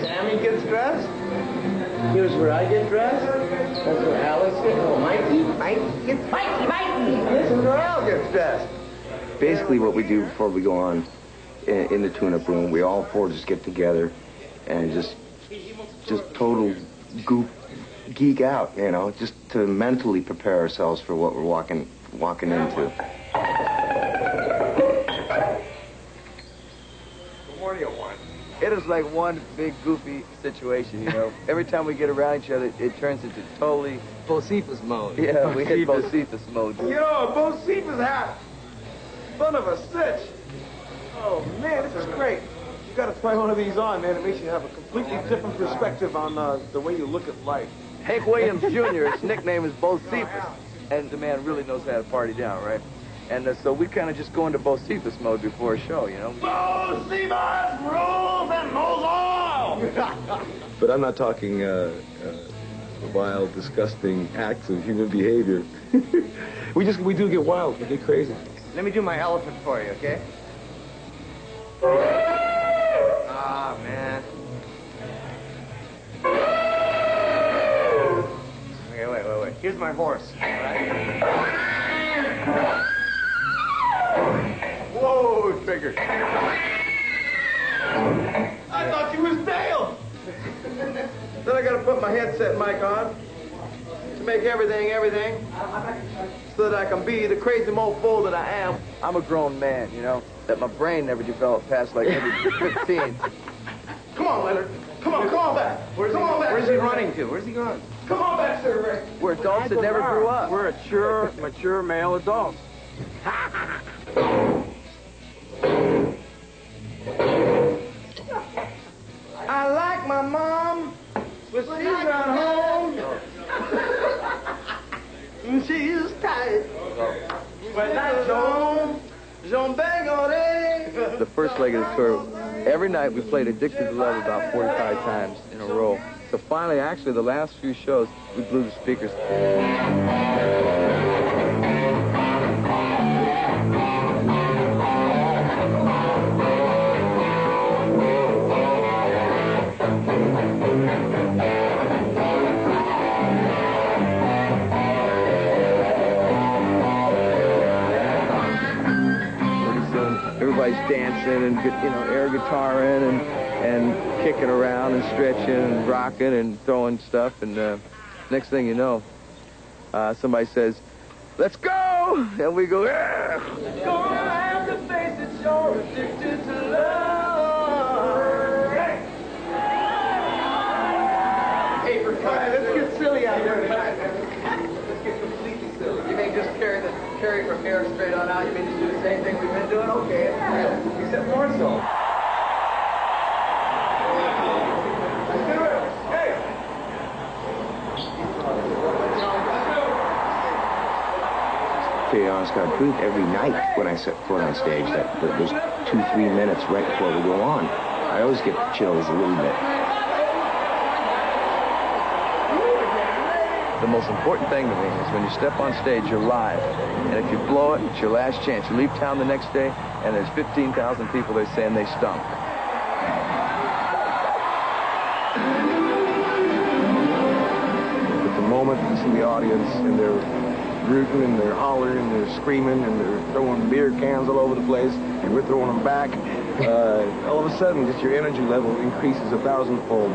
Sammy gets dressed. Here's where I get dressed. That's where Alice gets. Oh, Mikey, Mikey gets. Mikey, Mikey. This is where Al gets dressed. Basically, what we do before we go on in, in the tune-up room, we all four just get together and just, just total goop, geek out, you know, just to mentally prepare ourselves for what we're walking, walking into. It is like one big goofy situation, you know. Every time we get around each other, it turns into totally Bocephus mode. Yeah, we hit Bocephus mode. Yo, Bocephus hat. Son of a stitch. Oh, man, this is great. You gotta try one of these on, man. It makes you have a completely different perspective on uh, the way you look at life. Hank Williams Jr., his nickname is Bocephus. And the man really knows how to party down, right? And uh, so we kind of just go into Bocephus mode before a show, you know? Bocephus rules and mows all! But I'm not talking uh, uh, wild, disgusting acts of human behavior. we just, we do get wild, we get crazy. Let me do my elephant for you, okay? Ah, man. Okay, wait, wait, wait. Here's my horse, all right? Whoa, it's bigger. Put my headset mic on to make everything everything so that I can be the crazy mofo that I am. I'm a grown man, you know, that my brain never developed past like maybe 15. Come on, Leonard. Come on, come on back. Where's come he, on back. Where's he running to? Where's he going? Come on back, Sir Ray. We're adults that never grew up. We're mature, mature male adults. The first leg of the tour, every night we played Addicted to Love about 45 times in a row. So finally, actually, the last few shows, we blew the speakers. Everybody's dancing and you know air guitaring and and kicking around and stretching and rocking and throwing stuff and uh, next thing you know, uh, somebody says, "Let's go!" and we go. Yeah. Gonna have to face it, you're addicted to love. Hey, for Christ, let's get silly out here. Let's get completely silly. You may just carry from here straight on out. You may just do the same thing we've been doing. Okay, except more so. Be honest, truth, every night when I set foot on stage, that, those two, three minutes right before we go on, I always get chills a little bit. The most important thing to me is when you step on stage, you're live. And if you blow it, it's your last chance. You leave town the next day, and there's 15,000 people there saying they stunk. At the moment you see the audience and they're rooting and they're hollering and they're screaming and they're throwing beer cans all over the place and we're throwing them back, uh, all of a sudden just your energy level increases a thousandfold.